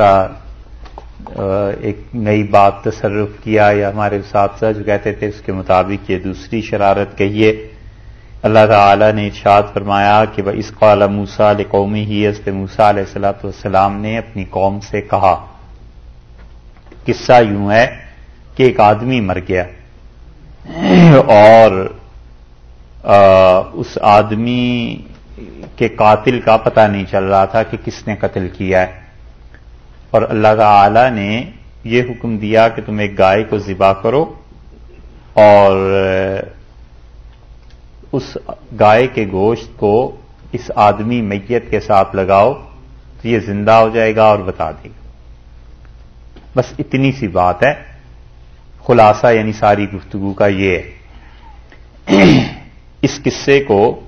سا ایک نئی بات تصرف کیا یا ہمارے اساتذہ جو کہتے تھے اس کے مطابق یہ دوسری شرارت کہیے اللہ تعالی نے ارشاد فرمایا کہ وہ اس قال موسا علیہ قومی ہی اس پہ موسا علیہ السلاۃ والسلام نے اپنی قوم سے کہا۔ قصہ یوں ہے کہ ایک آدمی مر گیا اور اس آدمی کے قاتل کا پتہ نہیں چل رہا تھا کہ کس نے قتل کیا ہے۔ اور اللہ تعالی نے یہ حکم دیا کہ تم ایک گائے کو ذبح کرو اور اس گائے کے گوشت کو اس آدمی میت کے ساتھ لگاؤ تو یہ زندہ ہو جائے گا اور بتا دے گا۔ بس اتنی سی بات ہے۔ خلاصہ یعنی ساری گفتگو کا یہ ہے۔ اس قصے کو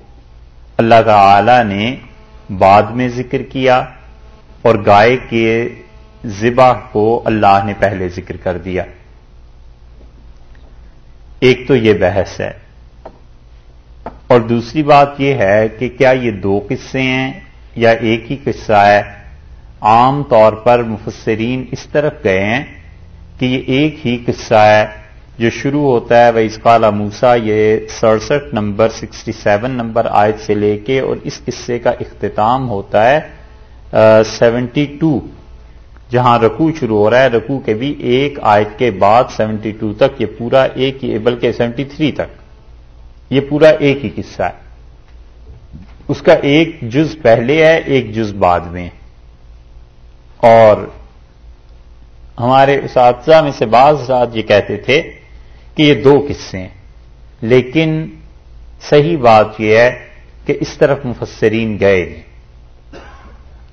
اللہ تعالی نے بعد میں ذکر کیا اور گائے کے ذبح کو اللہ نے پہلے ذکر کر دیا۔ ایک تو یہ بحث ہے۔ اور دوسری بات یہ ہے کہ کیا یہ دو قصے ہیں یا ایک ہی قصہ ہے؟ عام طور پر مفسرین اس طرف گئے ہیں کہ یہ ایک ہی قصہ ہے جو شروع ہوتا ہے وہ اس موسا یہ سڑسٹھ نمبر، سکسٹی سیون نمبر آیت سے لے کے اور اس قصے کا اختتام ہوتا ہے سیونٹی ٹو۔ جہاں رکو شروع ہو رہا ہے رکو کے بھی ایک آیت کے بعد سیونٹی ٹو تک، یہ پورا ایک ہی بلکہ سیونٹی تھری تک۔ یہ پورا ایک ہی قصہ ہے۔ اس کا ایک جز پہلے ہے، ایک جز بعد میں۔ اور ہمارے اساتذہ میں سے بعض رات یہ کہتے تھے کہ یہ دو قصے ہیں۔ لیکن صحیح بات یہ ہے کہ اس طرف مفسرین گئے۔ نہیں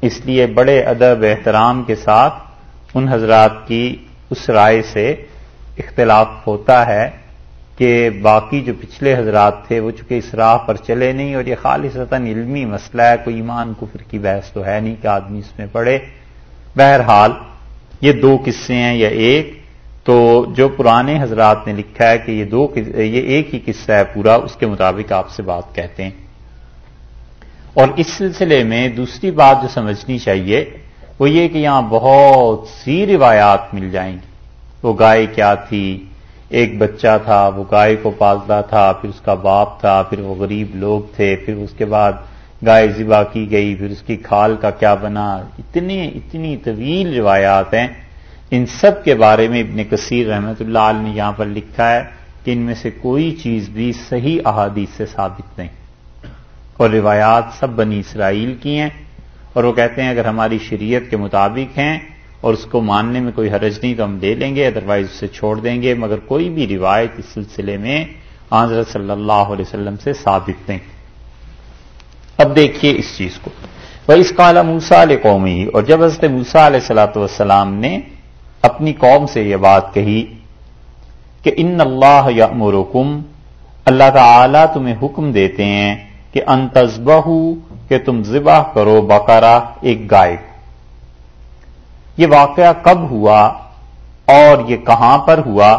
اس لیے بڑے ادب احترام کے ساتھ ان حضرات کی اس رائے سے اختلاف ہوتا ہے کہ باقی جو پچھلے حضرات تھے وہ چونکہ اس راہ پر چلے نہیں اور یہ خالصتا علمی مسئلہ ہے، کوئی ایمان کفر کی بحث تو ہے نہیں کہ آدمی اس میں پڑے بہرحال یہ دو قصے ہیں یا ایک، تو جو پرانے حضرات نے لکھا ہے کہ یہ دو یہ ایک ہی قصہ ہے پورا، اس کے مطابق آپ سے بات کہتے ہیں۔ اور اس سلسلے میں دوسری بات جو سمجھنی چاہیے وہ یہ کہ یہاں بہت سی روایات مل جائیں گی۔ وہ گائے کیا تھی؟ ایک بچہ تھا، وہ گائے کو پالتا تھا، پھر اس کا باپ تھا، پھر وہ غریب لوگ تھے، پھر اس کے بعد گائے ذبح کی گئی، پھر اس کی کھال کا کیا بنا؟ اتنی اتنی طویل روایات ہیں۔ ان سب کے بارے میں ابن کثیر رحمت اللہ علیہ نے یہاں پر لکھا ہے کہ ان میں سے کوئی چیز بھی صحیح احادیث سے ثابت نہیں۔ اور روایات سب بنی اسرائیل کی ہیں اور وہ کہتے ہیں اگر ہماری شریعت کے مطابق ہیں اور اس کو ماننے میں کوئی حرج نہیں تو ہم دے لیں گے ادروائز اسے چھوڑ دیں گے، مگر کوئی بھی روایت اس سلسلے میں حضرت صلی اللہ علیہ وسلم سے ثابت نہیں۔ اب دیکھیے اس چیز کو۔ وہ اس کالا موسا علیہ قومی اور جب حضرت موسا علیہ صلاۃ والسلام نے اپنی قوم سے یہ بات کہی کہ ان اللہ یا اللہ تعالی تمہیں حکم دیتے ہیں کہ انتظبہ کہ تم ذبح کرو بقرہ ایک گائے یہ واقعہ کب ہوا اور یہ کہاں پر ہوا؟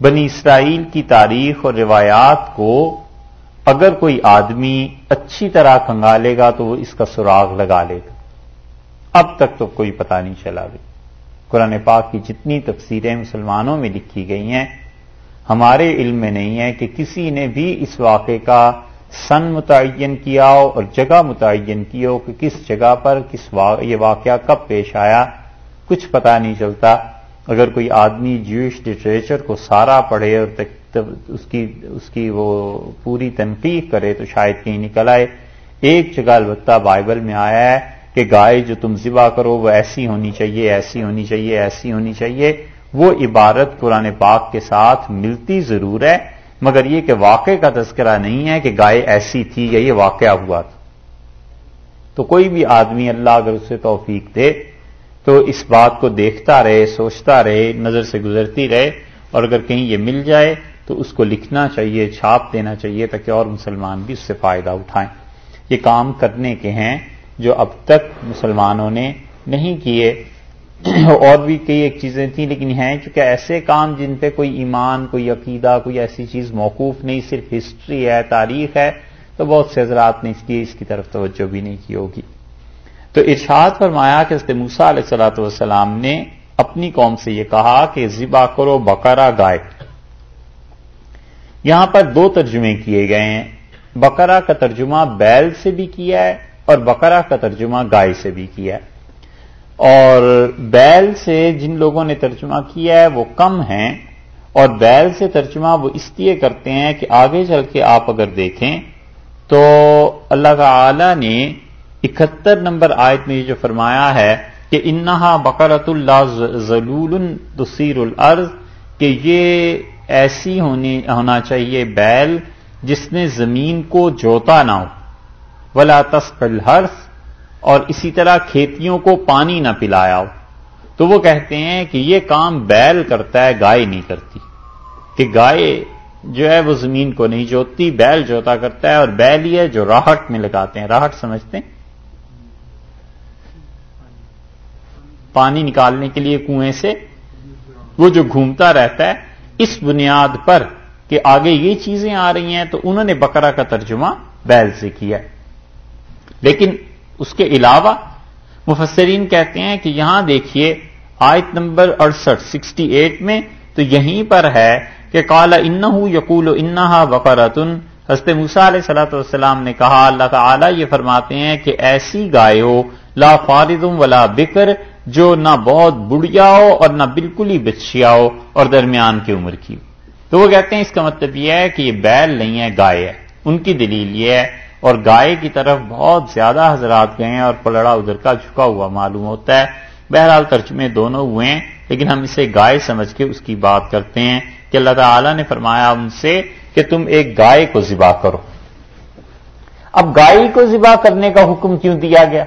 بنی اسرائیل کی تاریخ اور روایات کو اگر کوئی آدمی اچھی طرح کھنگالے گا تو وہ اس کا سراغ لگا لے گا۔ اب تک تو کوئی پتہ نہیں چلا گئی قرآن پاک کی جتنی تفسیریں مسلمانوں میں لکھی گئی ہیں، ہمارے علم میں نہیں ہے کہ کسی نے بھی اس واقعے کا سن متعین کیا ہو اور جگہ متعین کی ہو کہ کس جگہ پر کس یہ واقعہ کب پیش آیا، کچھ پتا نہیں چلتا۔ اگر کوئی آدمی جوش لٹریچر کو سارا پڑھے اور اس کی اس کی وہ پوری تنقید کرے تو شاید کہیں نکل آئے۔ ایک جگہ البتہ بائبل میں آیا ہے کہ گائے جو تم ذبح کرو وہ ایسی ہونی چاہیے، ایسی ہونی چاہیے، ایسی ہونی چاہیے۔ وہ عبارت قرآن پاک کے ساتھ ملتی ضرور ہے۔ مگر یہ کہ واقع کا تذکرہ نہیں ہے کہ گائے ایسی تھی یا یہ واقعہ ہوا تھا۔ تو کوئی بھی آدمی اللہ اگر اسے توفیق دے تو اس بات کو دیکھتا رہے، سوچتا رہے، نظر سے گزرتی رہے اور اگر کہیں یہ مل جائے تو اس کو لکھنا چاہیے، چھاپ دینا چاہیے تاکہ اور مسلمان بھی اس سے فائدہ اٹھائیں۔ یہ کام کرنے کے ہیں جو اب تک مسلمانوں نے نہیں کیے۔ اور بھی کئی ایک چیزیں تھیں، لیکن ہیں چونکہ ایسے کام جن پہ کوئی ایمان، کوئی عقیدہ، کوئی ایسی چیز موقوف نہیں، صرف ہسٹری ہے، تاریخ ہے، تو بہت سے حضرات نے اس کی اس کی طرف توجہ بھی نہیں کی ہوگی۔ تو ارشاد فرمایا کہ حضرت موسا علیہ السلاۃ والسلام نے اپنی قوم سے یہ کہا کہ ذبا کرو بکرا گائے۔ یہاں پر دو ترجمے کیے گئے ہیں۔ بکرا کا ترجمہ بیل سے بھی کیا ہے اور بکرا کا ترجمہ گائے سے بھی کیا ہے۔ اور بیل سے جن لوگوں نے ترجمہ کیا ہے وہ کم ہیں، اور بیل سے ترجمہ وہ اس لیے کرتے ہیں کہ آگے چل کے آپ اگر دیکھیں تو اللہ تعالی نے اکہتر نمبر آیت میں یہ جو فرمایا ہے کہ انہا بقرت اللہ ضلول تصیر الارض، کہ یہ ایسی ہونی ہونا چاہیے بیل جس نے زمین کو جوتا نہ ہو۔ ولا تسقل الحرف اور اسی طرح کھیتیوں کو پانی نہ پلایا ہو۔ تو وہ کہتے ہیں کہ یہ کام بیل کرتا ہے، گائے نہیں کرتی۔ کہ گائے جو ہے وہ زمین کو نہیں جوتتی، بیل جوتا کرتا ہے اور بیل ہی ہے جو راہٹ میں لگاتے ہیں۔ راہٹ سمجھتے ہیں؟ پانی نکالنے کے لیے کنویں سے وہ جو گھومتا رہتا ہے، اس بنیاد پر کہ آگے یہ چیزیں آ رہی ہیں تو انہوں نے بکرا کا ترجمہ بیل سے کیا لیکن اس کے علاوہ مفسرین کہتے ہیں کہ یہاں دیکھیے آیت نمبر اڑسٹھ، سکسٹی ایٹ میں تو یہیں پر ہے کہ کالا ان یقول و انہا بقرتن حضرت موسا علیہ صلاح والسلام نے کہا، اللہ تعالی یہ فرماتے ہیں کہ ایسی گائے ہو لا فاردم ولا بکر، جو نہ بہت بڑھیا ہو اور نہ بالکل ہی بچیا ہو اور درمیان کی عمر کی تو وہ کہتے ہیں، اس کا مطلب یہ ہے کہ یہ بیل نہیں ہے، گائے ہے۔ ان کی دلیل یہ ہے اور گائے کی طرف بہت زیادہ حضرات گئے ہیں اور پلڑا ادھر کا جھکا ہوا معلوم ہوتا ہے۔ بہرحال ترجمے دونوں ہوئے ہیں، لیکن ہم اسے گائے سمجھ کے اس کی بات کرتے ہیں کہ اللہ تعالی نے فرمایا ان سے کہ تم ایک گائے کو ذبح کرو۔ اب گائے کو ذبح کرنے کا حکم کیوں دیا گیا؟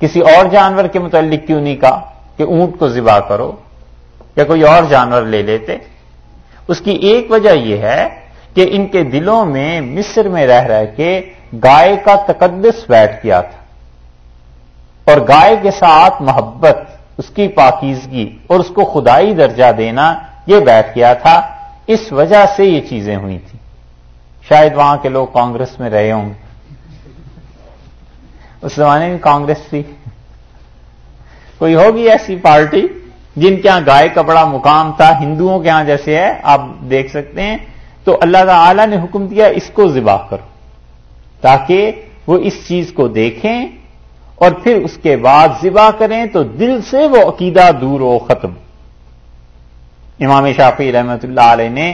کسی اور جانور کے متعلق کیوں نہیں کہا کہ اونٹ کو ذبح کرو یا کوئی اور جانور لے لیتے؟ اس کی ایک وجہ یہ ہے کہ ان کے دلوں میں مصر میں رہ رہ کے گائے کا تقدس بیٹھ گیا تھا۔ اور گائے کے ساتھ محبت، اس کی پاکیزگی اور اس کو خدائی درجہ دینا یہ بیٹھ گیا تھا۔ اس وجہ سے یہ چیزیں ہوئی تھیں۔ شاید وہاں کے لوگ کانگریس میں رہے ہوں گے۔ اس زمانے میں کانگریس تھی۔ کوئی ہوگی ایسی پارٹی جن کے ہاں گائے کا بڑا مقام تھا؟ ہندوؤں کے ہاں جیسے ہے، آپ دیکھ سکتے ہیں۔ تو اللہ تعالی نے حکم دیا اس کو ذبح کرو تاکہ وہ اس چیز کو دیکھیں اور پھر اس کے بعد ذبح کریں تو دل سے وہ عقیدہ دور ہو ختم۔ امام شافی رحمت اللہ علیہ نے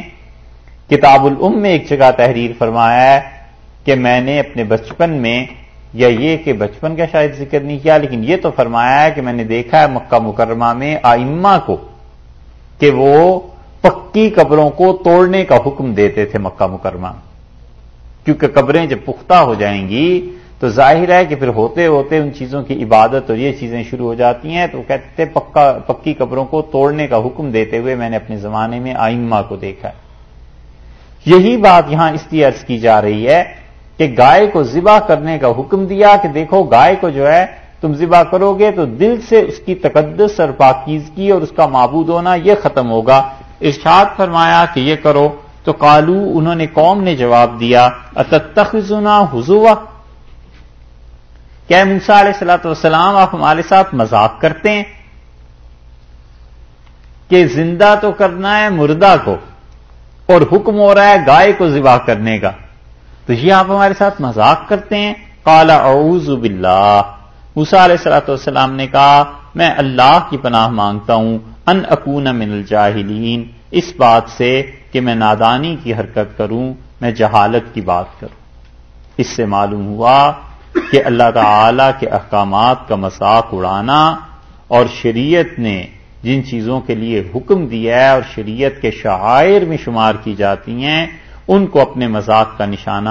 کتاب الام میں ایک جگہ تحریر فرمایا ہے کہ میں نے اپنے بچپن میں یا یہ کہ بچپن کا شاید ذکر نہیں کیا، لیکن یہ تو فرمایا ہے کہ میں نے دیکھا ہے مکہ مکرمہ میں آئمہ کو کہ وہ پکی قبروں کو توڑنے کا حکم دیتے تھے مکہ مکرمہ۔ کیونکہ قبریں جب پختہ ہو جائیں گی، تو ظاہر ہے کہ پھر ہوتے ہوتے ان چیزوں کی عبادت اور یہ چیزیں شروع ہو جاتی ہیں۔ تو وہ کہتے تھے، پکا، پکی قبروں کو توڑنے کا حکم دیتے ہوئے میں نے اپنے زمانے میں آئمہ کو دیکھا ہے۔ یہی بات یہاں اس لیے عرض کی جا رہی ہے کہ گائے کو ذبح کرنے کا حکم دیا کہ دیکھو گائے کو جو ہے تم ذبح کرو گے تو دل سے اس کی تقدس اور پاکیزگی اور اس کا معبود ہونا یہ ختم ہوگا۔ ارشاد فرمایا کہ یہ کرو تو کالو انہوں نے قوم نے جواب دیا اتخنا حضوا۔ کیا موسا علیہ السلاۃ والسلام آپ ہمارے ساتھ مذاق کرتے ہیں؟ کہ زندہ تو کرنا ہے مردہ کو اور حکم ہو رہا ہے گائے کو ذبح کرنے کا۔ تو یہ آپ ہمارے ساتھ مذاق کرتے ہیں۔ کالا اعوذ باللہ۔ موسا علیہ السلاۃ والسلام نے کہا، میں اللہ کی پناہ مانگتا ہوں ان اکون من الجاہلین، اس بات سے کہ میں نادانی کی حرکت کروں، میں جہالت کی بات کروں۔ اس سے معلوم ہوا کہ اللہ تعالی کے احکامات کا مذاق اڑانا اور شریعت نے جن چیزوں کے لیے حکم دیا ہے اور شریعت کے شاعر میں شمار کی جاتی ہیں ان کو اپنے مذاق کا نشانہ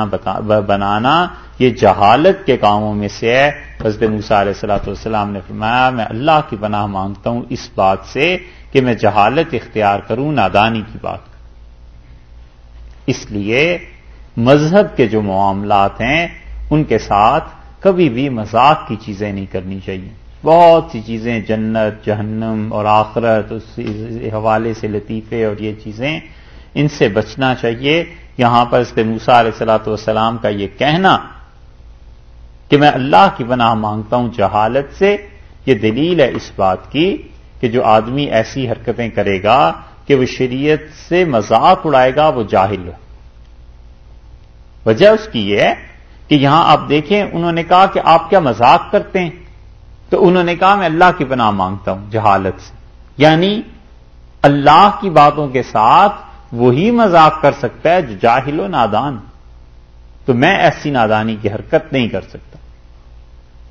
بنانا یہ جہالت کے کاموں میں سے ہے۔ حضرت موسیٰ علیہ السلاۃ والسلام نے فرمایا، میں اللہ کی پناہ مانگتا ہوں اس بات سے کہ میں جہالت اختیار کروں، نادانی کی بات۔ اس لیے مذہب کے جو معاملات ہیں، ان کے ساتھ کبھی بھی مذاق کی چیزیں نہیں کرنی چاہیے۔ بہت سی چیزیں، جنت، جہنم اور آخرت اس حوالے سے لطیفے اور یہ چیزیں ان سے بچنا چاہیے۔ یہاں پر اس موسا علیہ السلاۃ والسلام کا یہ کہنا کہ میں اللہ کی پناہ مانگتا ہوں جہالت سے، یہ دلیل ہے اس بات کی کہ جو آدمی ایسی حرکتیں کرے گا کہ وہ شریعت سے مذاق اڑائے گا، وہ جاہل ہے۔ وجہ اس کی یہ ہے کہ یہاں آپ دیکھیں، انہوں نے کہا کہ آپ کیا مذاق کرتے ہیں؟ تو انہوں نے کہا میں اللہ کی پناہ مانگتا ہوں جہالت سے۔ یعنی اللہ کی باتوں کے ساتھ وہی مذاق کر سکتا ہے جو جاہل و نادان تو میں ایسی نادانی کی حرکت نہیں کر سکتا۔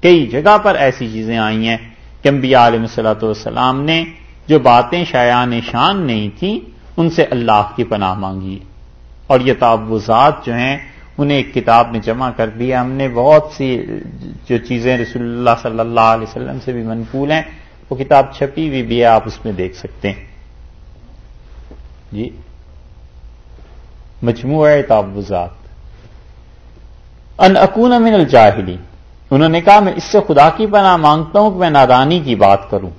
کئی جگہ پر ایسی چیزیں آئی ہیں کہ انبیاء علیہ صلاحت والسلام نے جو باتیں شایان شان نہیں تھیں، ان سے اللہ کی پناہ مانگی۔ اور یہ تعوضات جو ہیں، انہیں ایک کتاب میں جمع کر دیا۔ ہم نے بہت سی جو چیزیں رسول اللہ صلی اللہ علیہ وسلم سے بھی منقول ہیں، وہ کتاب چھپی ہوئی بھی ہے، آپ اس میں دیکھ سکتے ہیں۔ جی۔ مجموعہ تعوضات ان اکون من الجاہلی انہوں نے کہا، میں اس سے خدا کی پناہ مانگتا ہوں کہ میں نادانی کی بات کروں۔